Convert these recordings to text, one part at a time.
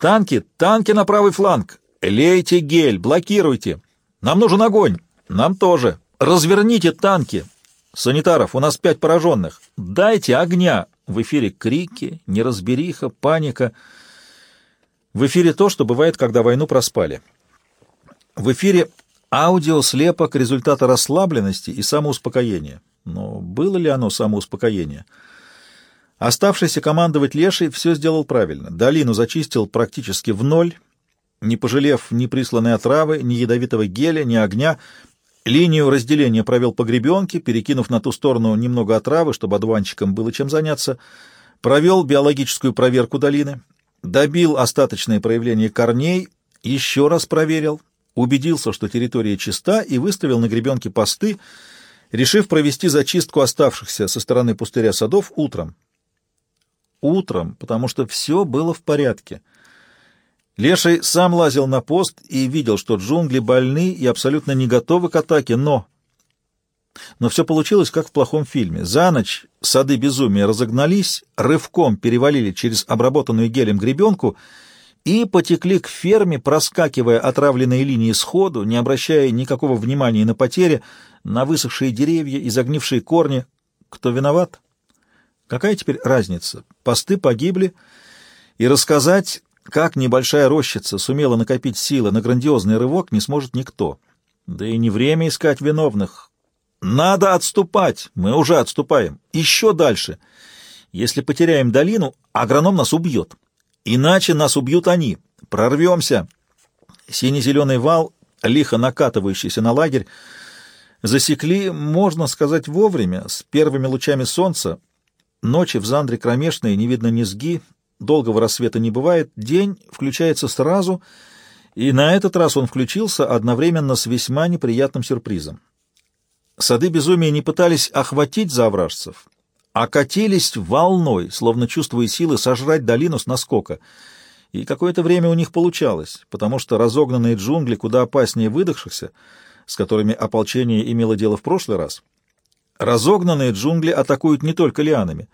Танки, танки на правый фланг! Лейте гель, блокируйте! Нам нужен огонь! Нам тоже! Разверните танки! Санитаров, у нас пять пораженных! Дайте огня!» В эфире крики, неразбериха, паника. В эфире то, что бывает, когда войну проспали. В эфире аудиослепок результата расслабленности и самоуспокоения. Но было ли оно самоуспокоение? Оставшийся командовать Лешей все сделал правильно. Долину зачистил практически в ноль, не пожалев ни присланной отравы, ни ядовитого геля, ни огня. Линию разделения провел по гребенке, перекинув на ту сторону немного отравы, чтобы одуванчикам было чем заняться. Провел биологическую проверку долины, добил остаточные проявления корней, еще раз проверил, убедился, что территория чиста, и выставил на гребенке посты, решив провести зачистку оставшихся со стороны пустыря садов утром. Утром, потому что все было в порядке. Леший сам лазил на пост и видел, что джунгли больны и абсолютно не готовы к атаке, но... Но все получилось, как в плохом фильме. За ночь сады безумия разогнались, рывком перевалили через обработанную гелем гребенку и потекли к ферме, проскакивая отравленные линии сходу, не обращая никакого внимания на потери, на высохшие деревья и загнившие корни. Кто виноват? Какая теперь разница? Посты погибли, и рассказать, как небольшая рощица сумела накопить силы на грандиозный рывок, не сможет никто. Да и не время искать виновных. Надо отступать, мы уже отступаем. Еще дальше. Если потеряем долину, агроном нас убьет. Иначе нас убьют они. Прорвемся. Сине-зеленый вал, лихо накатывающийся на лагерь, засекли, можно сказать, вовремя, с первыми лучами солнца. Ночи в Зандре кромешные, не видно низги, долгого рассвета не бывает, день включается сразу, и на этот раз он включился одновременно с весьма неприятным сюрпризом. Сады безумия не пытались охватить завражцев, а катились волной, словно чувствуя силы сожрать долину с наскока. И какое-то время у них получалось, потому что разогнанные джунгли куда опаснее выдохшихся, с которыми ополчение имело дело в прошлый раз. Разогнанные джунгли атакуют не только лианами.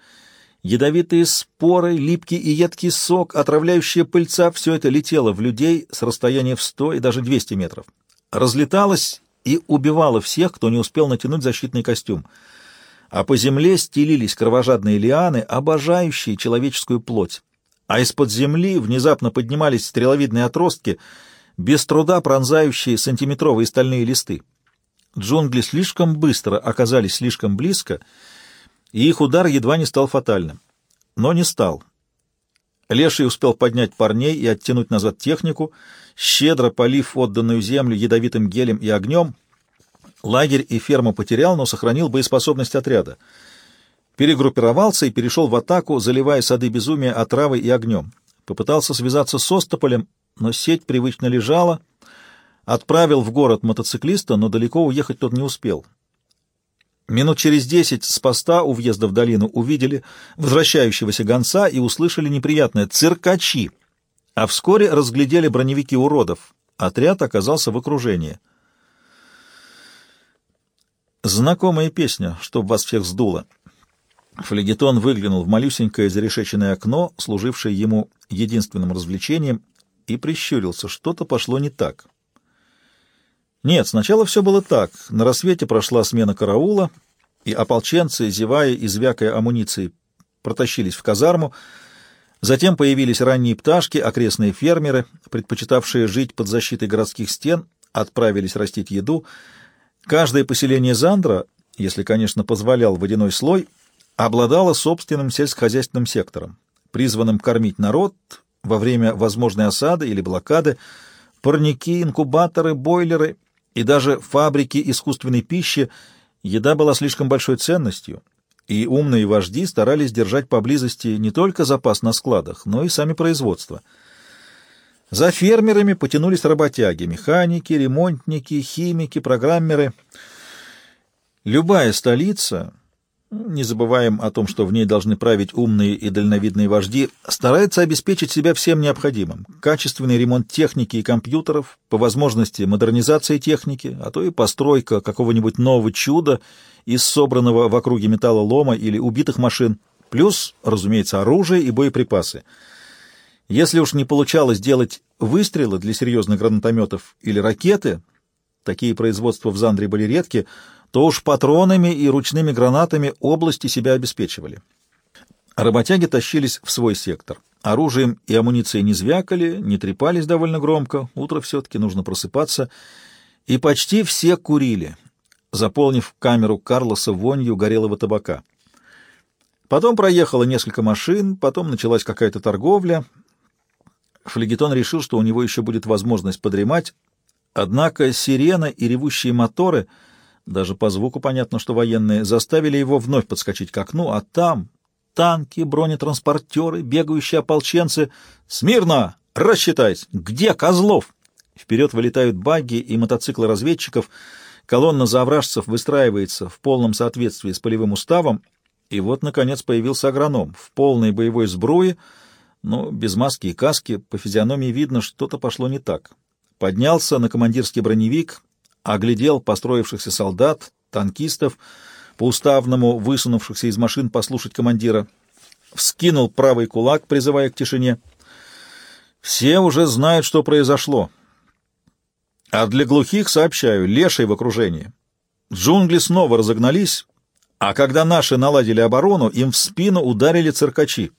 Ядовитые споры, липкий и едкий сок, отравляющая пыльца — все это летело в людей с расстояния в 100 и даже 200 метров. Разлеталось и убивало всех, кто не успел натянуть защитный костюм — а по земле стелились кровожадные лианы, обожающие человеческую плоть. А из-под земли внезапно поднимались стреловидные отростки, без труда пронзающие сантиметровые стальные листы. Джунгли слишком быстро оказались слишком близко, и их удар едва не стал фатальным. Но не стал. Леший успел поднять парней и оттянуть назад технику, щедро полив отданную землю ядовитым гелем и огнем — Лагерь и ферму потерял, но сохранил боеспособность отряда. Перегруппировался и перешел в атаку, заливая сады безумия отравой и огнем. Попытался связаться с Остополем, но сеть привычно лежала. Отправил в город мотоциклиста, но далеко уехать тот не успел. Минут через десять с поста у въезда в долину увидели возвращающегося гонца и услышали неприятное «циркачи», а вскоре разглядели броневики уродов. Отряд оказался в окружении. Знакомая песня, чтоб вас всех сдуло. Флегетон выглянул в малюсенькое зарешеченное окно, служившее ему единственным развлечением, и прищурился. Что-то пошло не так. Нет, сначала все было так. На рассвете прошла смена караула, и ополченцы, зевая и звякая амуницией, протащились в казарму. Затем появились ранние пташки, окрестные фермеры, предпочитавшие жить под защитой городских стен, отправились растить еду — Каждое поселение Зандра, если, конечно, позволял водяной слой, обладало собственным сельскохозяйственным сектором, призванным кормить народ во время возможной осады или блокады, парники, инкубаторы, бойлеры и даже фабрики искусственной пищи, еда была слишком большой ценностью, и умные вожди старались держать поблизости не только запас на складах, но и сами производства — за фермерами потянулись работяги, механики, ремонтники, химики, программеры. Любая столица, не забываем о том, что в ней должны править умные и дальновидные вожди, старается обеспечить себя всем необходимым. Качественный ремонт техники и компьютеров, по возможности модернизация техники, а то и постройка какого-нибудь нового чуда из собранного в округе металлолома или убитых машин, плюс, разумеется, оружие и боеприпасы. Если уж не получалось делать выстрелы для серьезных гранатометов или ракеты, такие производства в Зандре были редки, то уж патронами и ручными гранатами области себя обеспечивали. Работяги тащились в свой сектор. Оружием и амуницией не звякали, не трепались довольно громко, утро все-таки нужно просыпаться, и почти все курили, заполнив камеру Карлоса вонью горелого табака. Потом проехало несколько машин, потом началась какая-то торговля. Флегетон решил, что у него еще будет возможность подремать, однако сирена и ревущие моторы, даже по звуку понятно, что военные, заставили его вновь подскочить к окну, а там танки, бронетранспортеры, бегающие ополченцы. «Смирно! Рассчитайся! Где Козлов?» Вперед вылетают багги и мотоциклы разведчиков. Колонна завражцев выстраивается в полном соответствии с полевым уставом, и вот, наконец, появился агроном в полной боевой сбруе, но без маски и каски, по физиономии видно, что-то пошло не так. Поднялся на командирский броневик, оглядел построившихся солдат, танкистов, по-уставному высунувшихся из машин послушать командира, вскинул правый кулак, призывая к тишине. «Все уже знают, что произошло. А для глухих сообщаю, леший в окружении. Джунгли снова разогнались, а когда наши наладили оборону, им в спину ударили циркачи.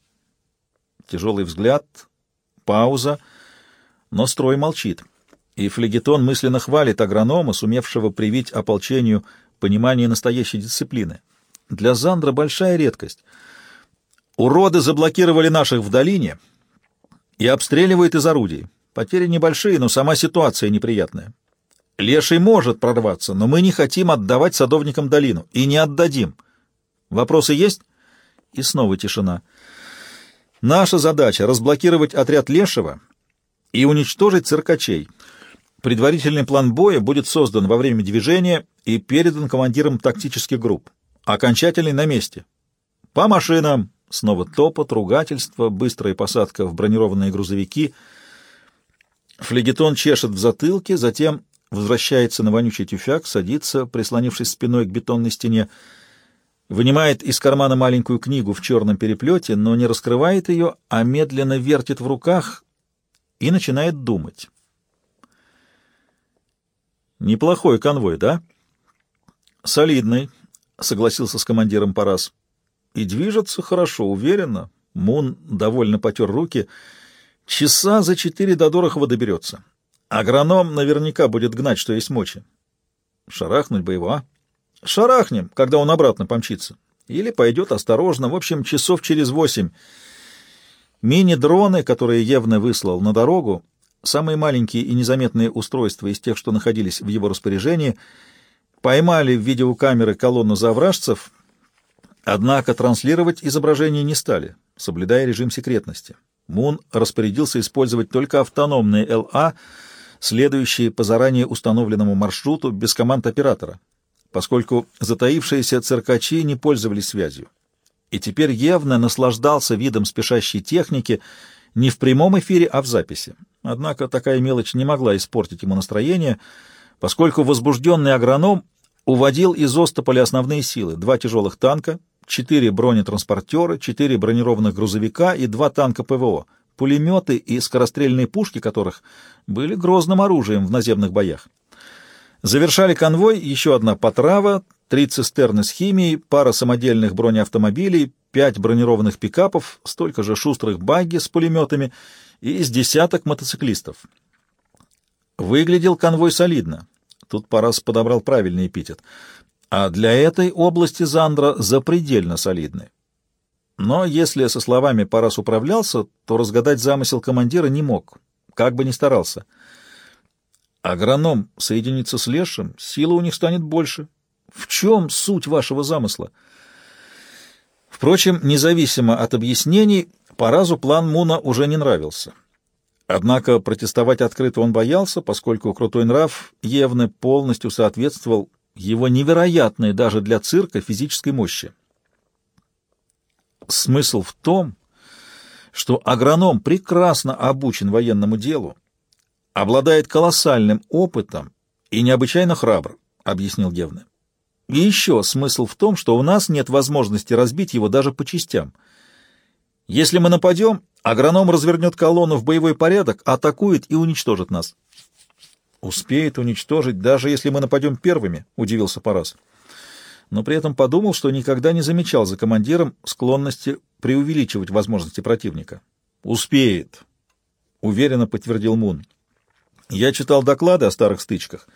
Тяжелый взгляд, пауза, но строй молчит. И флегетон мысленно хвалит агронома, сумевшего привить ополчению понимание настоящей дисциплины. Для Зандра большая редкость. Уроды заблокировали наших в долине и обстреливают из орудий. Потери небольшие, но сама ситуация неприятная. Леший может прорваться, но мы не хотим отдавать садовникам долину. И не отдадим. Вопросы есть? И снова тишина. Наша задача — разблокировать отряд Лешего и уничтожить циркачей. Предварительный план боя будет создан во время движения и передан командирам тактических групп. Окончательный на месте. По машинам. Снова топот, ругательство, быстрая посадка в бронированные грузовики. Флегетон чешет в затылке, затем возвращается на вонючий тюфяк, садится, прислонившись спиной к бетонной стене, вынимает из кармана маленькую книгу в черном переплете, но не раскрывает ее, а медленно вертит в руках и начинает думать. Неплохой конвой, да? Солидный, согласился с командиром Парас. И движется хорошо, уверенно. Мун довольно потер руки. Часа за четыре до Дорохова доберется. Агроном наверняка будет гнать, что есть мочи. Шарахнуть бы его, а? Шарахнем, когда он обратно помчится. Или пойдет осторожно, в общем, часов через восемь. Мини-дроны, которые Евне выслал на дорогу, самые маленькие и незаметные устройства из тех, что находились в его распоряжении, поймали в видеокамеры колонну завражцев, однако транслировать изображение не стали, соблюдая режим секретности. Мун распорядился использовать только автономные ЛА, следующие по заранее установленному маршруту без команд оператора, поскольку затаившиеся циркачи не пользовались связью. И теперь явно наслаждался видом спешащей техники не в прямом эфире, а в записи. Однако такая мелочь не могла испортить ему настроение, поскольку возбужденный агроном уводил из Остополя основные силы — два тяжелых танка, четыре бронетранспортера, четыре бронированных грузовика и два танка ПВО, пулеметы и скорострельные пушки которых были грозным оружием в наземных боях. Завершали конвой еще одна потрава, три цистерны с химией, пара самодельных бронеавтомобилей, пять бронированных пикапов, столько же шустрых багги с пулеметами — и из десяток мотоциклистов. Выглядел конвой солидно. Тут Парас подобрал правильный эпитет. А для этой области Зандра запредельно солидный. Но если со словами Парас управлялся, то разгадать замысел командира не мог, как бы ни старался. Агроном соединится с Лешим, сила у них станет больше. В чем суть вашего замысла? Впрочем, независимо от объяснений, Паразу план Муна уже не нравился. Однако протестовать открыто он боялся, поскольку крутой нрав Евны полностью соответствовал его невероятной даже для цирка физической мощи. Смысл в том, что агроном прекрасно обучен военному делу, обладает колоссальным опытом и необычайно храбр, — объяснил Гевне. И еще смысл в том, что у нас нет возможности разбить его даже по частям — Если мы нападем, агроном развернет колонну в боевой порядок, атакует и уничтожит нас. «Успеет уничтожить, даже если мы нападем первыми», — удивился Парас. Но при этом подумал, что никогда не замечал за командиром склонности преувеличивать возможности противника. «Успеет», — уверенно подтвердил Мун. «Я читал доклады о старых стычках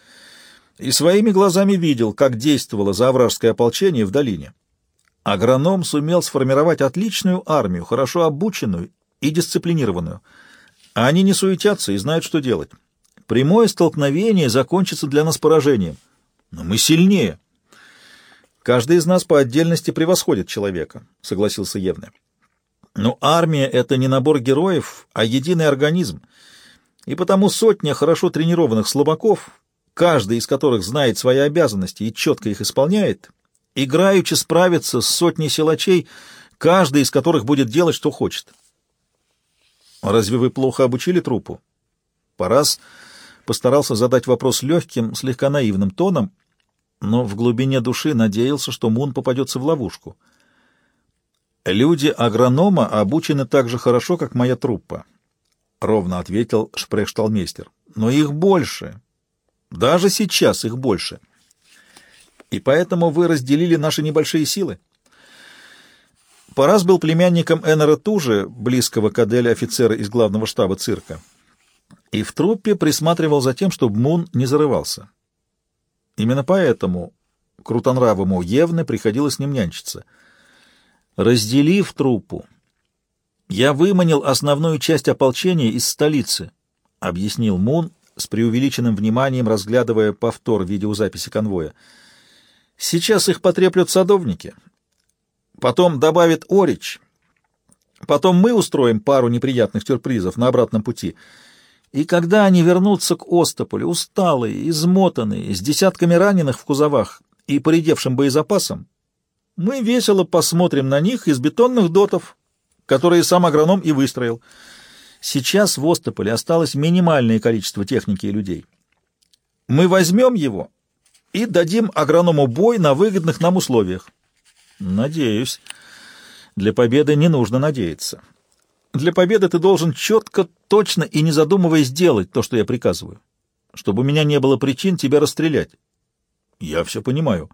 и своими глазами видел, как действовало завражское ополчение в долине. Агроном сумел сформировать отличную армию, хорошо обученную и дисциплинированную. Они не суетятся и знают, что делать. Прямое столкновение закончится для нас поражением. Но мы сильнее. Каждый из нас по отдельности превосходит человека, согласился Евне. Но армия — это не набор героев, а единый организм. И потому сотня хорошо тренированных слабаков, каждый из которых знает свои обязанности и четко их исполняет, играючи справится с сотней силачей, каждый из которых будет делать, что хочет. «Разве вы плохо обучили трупу?» Парас постарался задать вопрос легким, слегка наивным тоном, но в глубине души надеялся, что Мун попадется в ловушку. «Люди агронома обучены так же хорошо, как моя труппа», — ровно ответил шпрехшталмейстер. «Но их больше. Даже сейчас их больше. И поэтому вы разделили наши небольшие силы». Парас был племянником Эннера Тужи, близкого к Аделе офицера из главного штаба цирка и в труппе присматривал за тем, чтобы Мун не зарывался. Именно поэтому крутонравому Евне приходилось с ним нянчиться. Разделив труппу, я выманил основную часть ополчения из столицы, — объяснил Мун с преувеличенным вниманием, разглядывая повтор видеозаписи конвоя. Сейчас их потреплют садовники. Потом добавит Орич. Потом мы устроим пару неприятных сюрпризов на обратном пути — и когда они вернутся к Остополю, усталые, измотанные, с десятками раненых в кузовах и поредевшим боезапасом, мы весело посмотрим на них из бетонных дотов, которые сам агроном и выстроил. Сейчас в Остополе осталось минимальное количество техники и людей. Мы возьмем его и дадим агроному бой на выгодных нам условиях. Надеюсь. Для победы не нужно надеяться. Для победы ты должен четко, точно и не задумываясь сделать то, что я приказываю, чтобы у меня не было причин тебя расстрелять. Я все понимаю.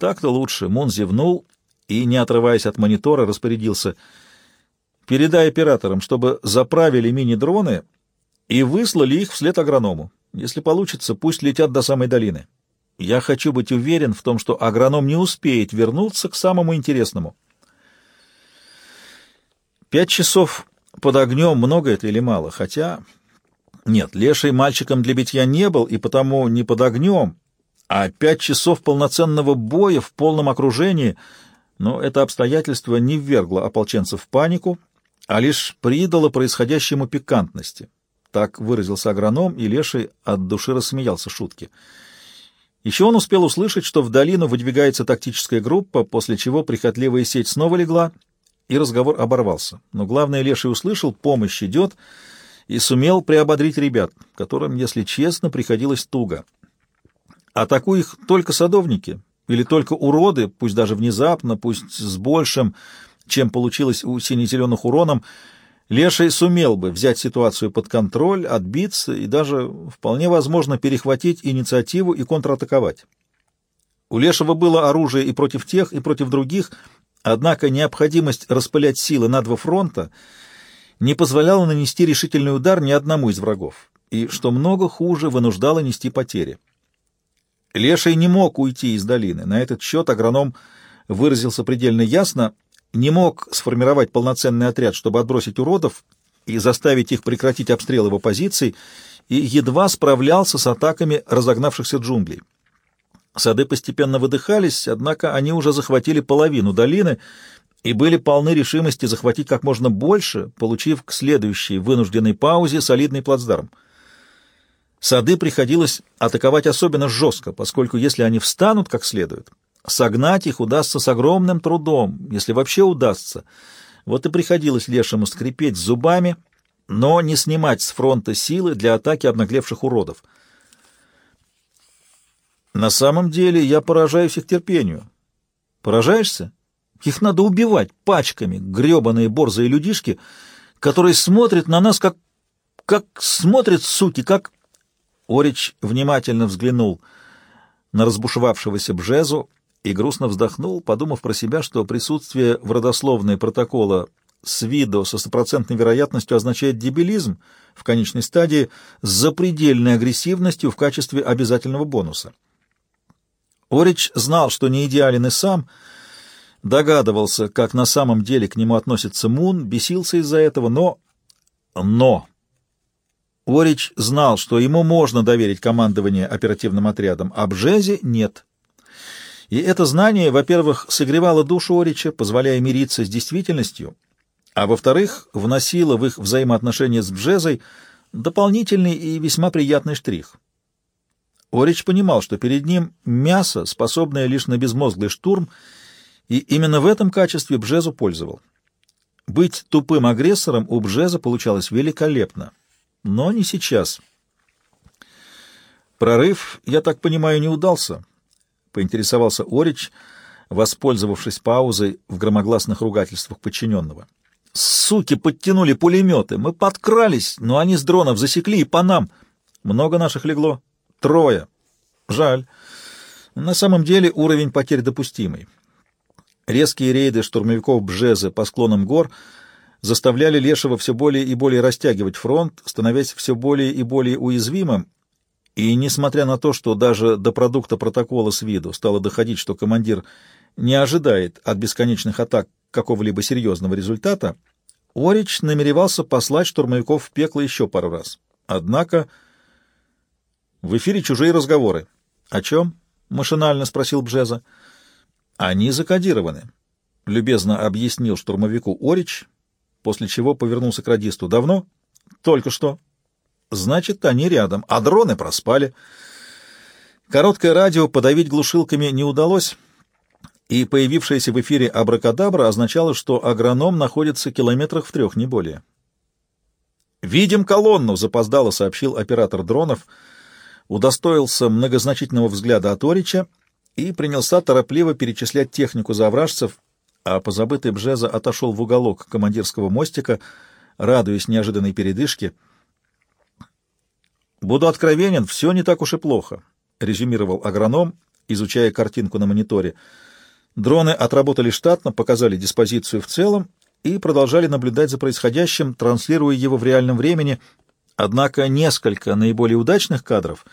Так-то лучше. Мун зевнул и, не отрываясь от монитора, распорядился. Передай операторам, чтобы заправили мини-дроны и выслали их вслед агроному. Если получится, пусть летят до самой долины. Я хочу быть уверен в том, что агроном не успеет вернуться к самому интересному. Пять часов под огнем много это или мало? Хотя... Нет, леший мальчиком для битья не был, и потому не под огнем, а пять часов полноценного боя в полном окружении, но это обстоятельство не ввергло ополченцев в панику, а лишь придало происходящему пикантности. Так выразился агроном, и Леший от души рассмеялся шутки. Еще он успел услышать, что в долину выдвигается тактическая группа, после чего прихотливая сеть снова легла, и разговор оборвался. Но главное, Леший услышал, помощь идет, и сумел приободрить ребят, которым, если честно, приходилось туго. Атакуй их только садовники или только уроды, пусть даже внезапно, пусть с большим, чем получилось у сине-зеленых уроном, Леший сумел бы взять ситуацию под контроль, отбиться и даже, вполне возможно, перехватить инициативу и контратаковать. У Лешего было оружие и против тех, и против других — Однако необходимость распылять силы на два фронта не позволяла нанести решительный удар ни одному из врагов, и, что много хуже, вынуждала нести потери. Леший не мог уйти из долины. На этот счет агроном выразился предельно ясно, не мог сформировать полноценный отряд, чтобы отбросить уродов и заставить их прекратить обстрел его позиций, и едва справлялся с атаками разогнавшихся джунглей. Сады постепенно выдыхались, однако они уже захватили половину долины и были полны решимости захватить как можно больше, получив к следующей вынужденной паузе солидный плацдарм. Сады приходилось атаковать особенно жестко, поскольку если они встанут как следует, согнать их удастся с огромным трудом, если вообще удастся. Вот и приходилось лешему скрипеть зубами, но не снимать с фронта силы для атаки обнаглевших уродов — на самом деле я поражаюсь их терпению. Поражаешься? Их надо убивать пачками, гребаные борзые людишки, которые смотрят на нас, как... как смотрят, суки, как... Орич внимательно взглянул на разбушевавшегося Бжезу и грустно вздохнул, подумав про себя, что присутствие в родословной протокола с виду со стопроцентной вероятностью означает дебилизм в конечной стадии с запредельной агрессивностью в качестве обязательного бонуса. Орич знал, что не идеален и сам, догадывался, как на самом деле к нему относится Мун, бесился из-за этого, но... Но... Орич знал, что ему можно доверить командование оперативным отрядом, а Бжезе нет. И это знание, во-первых, согревало душу Орича, позволяя мириться с действительностью, а во-вторых, вносило в их взаимоотношения с Бжезой дополнительный и весьма приятный штрих. Орич понимал, что перед ним мясо, способное лишь на безмозглый штурм, и именно в этом качестве Бжезу пользовал. Быть тупым агрессором у Бжеза получалось великолепно, но не сейчас. Прорыв, я так понимаю, не удался, — поинтересовался Орич, воспользовавшись паузой в громогласных ругательствах подчиненного. — Суки подтянули пулеметы. Мы подкрались, но они с дронов засекли и по нам. Много наших легло? Трое. Жаль. На самом деле уровень потерь допустимый. Резкие рейды штурмовиков Бжезы по склонам гор заставляли Лешего все более и более растягивать фронт, становясь все более и более уязвимым, и несмотря на то, что даже до продукта протокола с виду стало доходить, что командир не ожидает от бесконечных атак какого-либо серьезного результата, Орич намеревался послать штурмовиков в пекло еще пару раз. Однако в эфире чужие разговоры. «О чем?» — машинально спросил Бжеза. «Они закодированы», — любезно объяснил штурмовику Орич, после чего повернулся к радисту. «Давно?» «Только что». «Значит, они рядом, а дроны проспали». Короткое радио подавить глушилками не удалось, — и появившаяся в эфире абракадабра означала, что агроном находится километрах в трех, не более. «Видим колонну!» — запоздало сообщил оператор дронов, удостоился многозначительного взгляда от Орича и принялся торопливо перечислять технику завражцев, а позабытый Бжеза отошел в уголок командирского мостика, радуясь неожиданной передышке. «Буду откровенен, все не так уж и плохо», — резюмировал агроном, изучая картинку на мониторе — Дроны отработали штатно, показали диспозицию в целом и продолжали наблюдать за происходящим, транслируя его в реальном времени. Однако несколько наиболее удачных кадров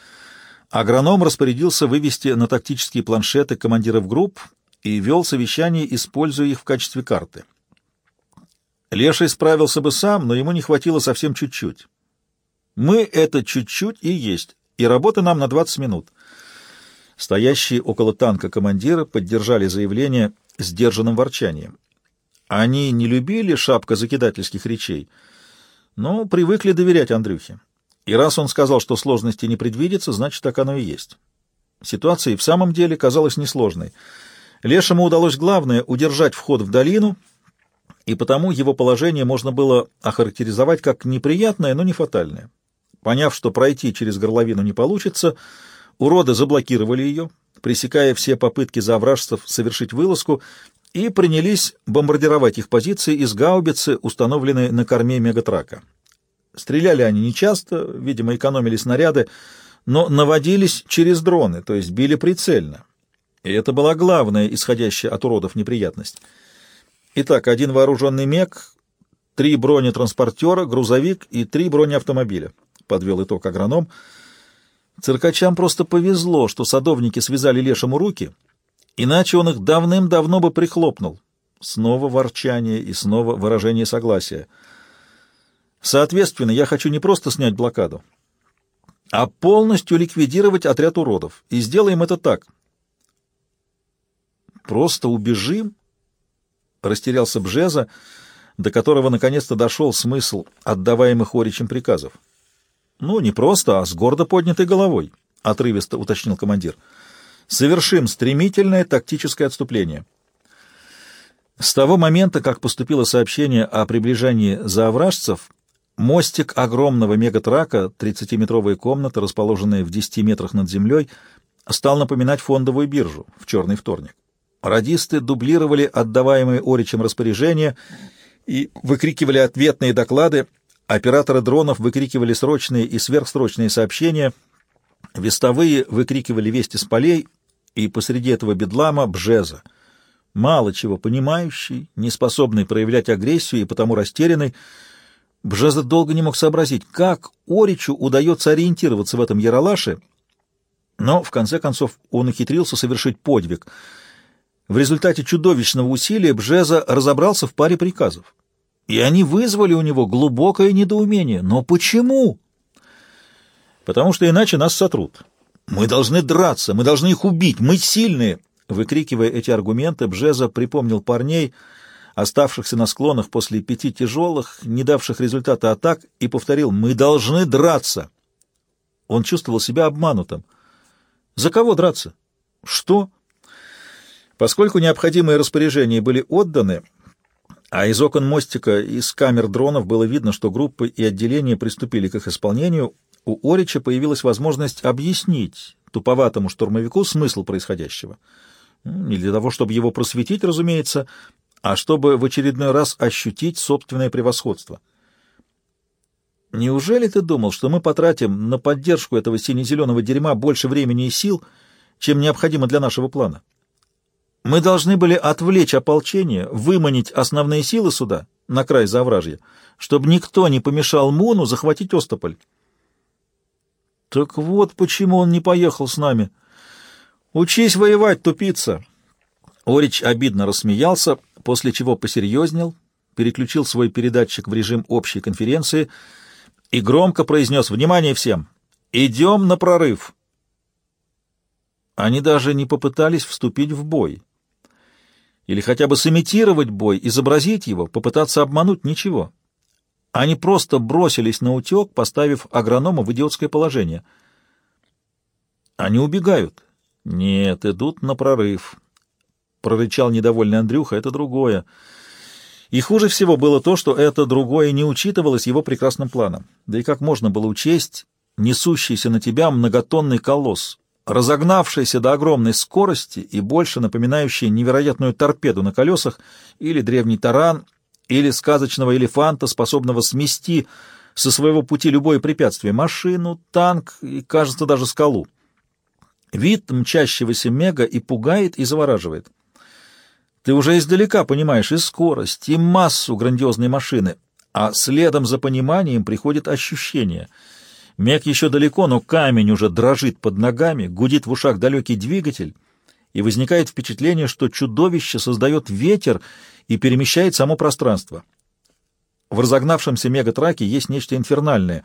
агроном распорядился вывести на тактические планшеты командиров групп и вел совещание, используя их в качестве карты. Леший справился бы сам, но ему не хватило совсем чуть-чуть. Мы это чуть-чуть и есть, и работы нам на 20 минут. Стоящие около танка командиры поддержали заявление сдержанным ворчанием. Они не любили шапка закидательских речей, но привыкли доверять Андрюхе. И раз он сказал, что сложности не предвидится, значит, так оно и есть. Ситуация и в самом деле казалась несложной. Лешему удалось главное — удержать вход в долину, и потому его положение можно было охарактеризовать как неприятное, но не фатальное. Поняв, что пройти через горловину не получится, — Уроды заблокировали ее, пресекая все попытки завражцев совершить вылазку, и принялись бомбардировать их позиции из гаубицы, установленной на корме мегатрака. Стреляли они нечасто, видимо, экономили снаряды, но наводились через дроны, то есть били прицельно. И это была главная исходящая от уродов неприятность. Итак, один вооруженный мег, три бронетранспортера, грузовик и три бронеавтомобиля, подвел итог агроном — Циркачам просто повезло, что садовники связали лешему руки, иначе он их давным-давно бы прихлопнул. Снова ворчание и снова выражение согласия. Соответственно, я хочу не просто снять блокаду, а полностью ликвидировать отряд уродов. И сделаем это так. Просто убежим? Растерялся Бжеза, до которого наконец-то дошел смысл отдаваемых Оричем приказов. «Ну, не просто, а с гордо поднятой головой», — отрывисто уточнил командир. «Совершим стремительное тактическое отступление». С того момента, как поступило сообщение о приближении заовражцев, мостик огромного мегатрака, 30-метровая комната, расположенная в 10 метрах над землей, стал напоминать фондовую биржу в черный вторник. Радисты дублировали отдаваемые Оричем распоряжения и выкрикивали ответные доклады, операторы дронов выкрикивали срочные и сверхсрочные сообщения, вестовые выкрикивали вести с полей, и посреди этого бедлама Бжеза, мало чего понимающий, неспособный проявлять агрессию и потому растерянный, Бжеза долго не мог сообразить, как Оричу удается ориентироваться в этом яролаше, но в конце концов он ухитрился совершить подвиг. В результате чудовищного усилия Бжеза разобрался в паре приказов. И они вызвали у него глубокое недоумение. Но почему? Потому что иначе нас сотрут. Мы должны драться, мы должны их убить, мы сильные. Выкрикивая эти аргументы, Бжеза припомнил парней, оставшихся на склонах после пяти тяжелых, не давших результата атак, и повторил «Мы должны драться!». Он чувствовал себя обманутым. За кого драться? Что? Поскольку необходимые распоряжения были отданы, а из окон мостика, из камер дронов было видно, что группы и отделения приступили к их исполнению, у Орича появилась возможность объяснить туповатому штурмовику смысл происходящего. Не для того, чтобы его просветить, разумеется, а чтобы в очередной раз ощутить собственное превосходство. Неужели ты думал, что мы потратим на поддержку этого сине-зеленого дерьма больше времени и сил, чем необходимо для нашего плана? Мы должны были отвлечь ополчение, выманить основные силы сюда, на край завражья, чтобы никто не помешал Муну захватить Остополь. Так вот почему он не поехал с нами. Учись воевать, тупица. Орич обидно рассмеялся, после чего посерьезнел, переключил свой передатчик в режим общей конференции — и громко произнес «Внимание всем! Идем на прорыв!» Они даже не попытались вступить в бой. Или хотя бы сымитировать бой, изобразить его, попытаться обмануть — ничего. Они просто бросились на утек, поставив агронома в идиотское положение. Они убегают. Нет, идут на прорыв. Прорычал недовольный Андрюха, это другое. И хуже всего было то, что это другое не учитывалось его прекрасным планом. Да и как можно было учесть несущийся на тебя многотонный колосс, разогнавшийся до огромной скорости и больше напоминающий невероятную торпеду на колесах или древний таран, или сказочного элефанта, способного смести со своего пути любое препятствие, машину, танк и, кажется, даже скалу. Вид мчащегося мега и пугает, и завораживает. Ты уже издалека понимаешь и скорость, и массу грандиозной машины, а следом за пониманием приходит ощущение. Мег еще далеко, но камень уже дрожит под ногами, гудит в ушах далекий двигатель, и возникает впечатление, что чудовище создает ветер и перемещает само пространство. В разогнавшемся мегатраке есть нечто инфернальное.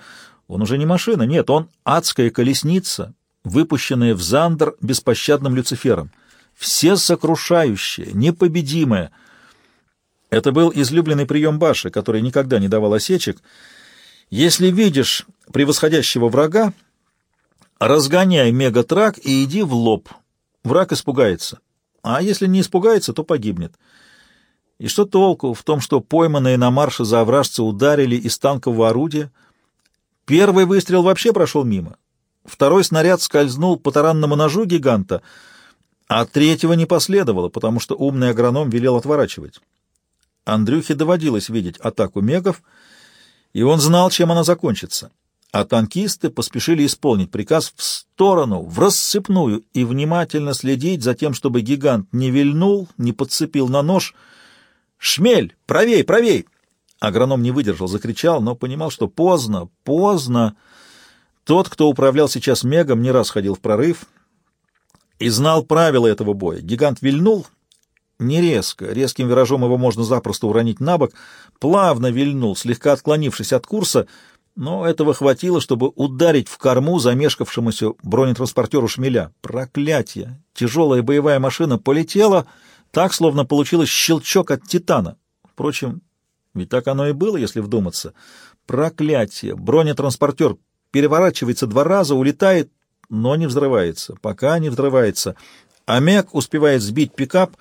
Он уже не машина, нет, он адская колесница, выпущенная в Зандер беспощадным Люцифером всесокрушающее, непобедимое. Это был излюбленный прием Баши, который никогда не давал осечек. Если видишь превосходящего врага, разгоняй мегатрак и иди в лоб. Враг испугается. А если не испугается, то погибнет. И что толку в том, что пойманные на марше завражцы ударили из танкового орудия? Первый выстрел вообще прошел мимо. Второй снаряд скользнул по таранному ножу гиганта — а третьего не последовало, потому что умный агроном велел отворачивать. Андрюхе доводилось видеть атаку мегов, и он знал, чем она закончится. А танкисты поспешили исполнить приказ в сторону, в рассыпную, и внимательно следить за тем, чтобы гигант не вильнул, не подцепил на нож. «Шмель! Правей, правей!» Агроном не выдержал, закричал, но понимал, что поздно, поздно. Тот, кто управлял сейчас мегом, не раз ходил в прорыв — и знал правила этого боя. Гигант вильнул, не резко, резким виражом его можно запросто уронить на бок, плавно вильнул, слегка отклонившись от курса, но этого хватило, чтобы ударить в корму замешкавшемуся бронетранспортеру шмеля. Проклятие! Тяжелая боевая машина полетела, так, словно получилось щелчок от титана. Впрочем, ведь так оно и было, если вдуматься. Проклятие! Бронетранспортер переворачивается два раза, улетает, но не взрывается, пока не взрывается. Амек успевает сбить пикап,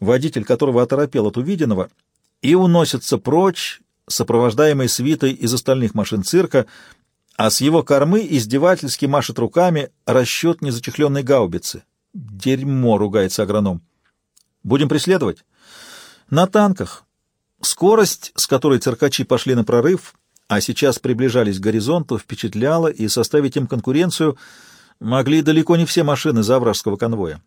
водитель которого оторопел от увиденного, и уносится прочь, сопровождаемый свитой из остальных машин цирка, а с его кормы издевательски машет руками расчет незачехленной гаубицы. «Дерьмо!» — ругается агроном. Будем преследовать? На танках. Скорость, с которой циркачи пошли на прорыв, а сейчас приближались к горизонту, впечатляла, и составить им конкуренцию могли далеко не все машины завражского конвоя.